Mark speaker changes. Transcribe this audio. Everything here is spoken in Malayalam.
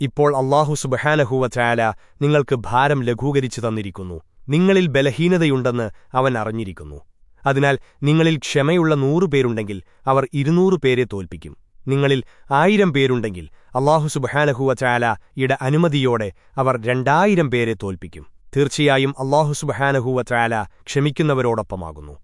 Speaker 1: ഇപ്പോൾ അള്ളാഹു സുബഹാനഹൂവ ചായാല നിങ്ങൾക്ക് ഭാരം ലഘൂകരിച്ചു തന്നിരിക്കുന്നു. നിങ്ങളിൽ ബലഹീനതയുണ്ടെന്ന് അവൻ അറിഞ്ഞിരിക്കുന്നു. അതിനാൽ നിങ്ങളിൽ ക്ഷമയുള്ള നൂറുപേരുണ്ടെങ്കിൽ അവർ ഇരുന്നൂറ് പേരെ തോൽപ്പിക്കും. നിങ്ങളിൽ ആയിരം പേരുണ്ടെങ്കിൽ അള്ളാഹു സുബഹാനഹുവ ചായാല ഇട അനുമതിയോടെ അവർ രണ്ടായിരം പേരെ തോൽപ്പിക്കും. തീർച്ചയായും അള്ളാഹു സുബഹാനഹൂവ ചായാല ക്ഷമിക്കുന്നവരോടൊപ്പമാകുന്നു.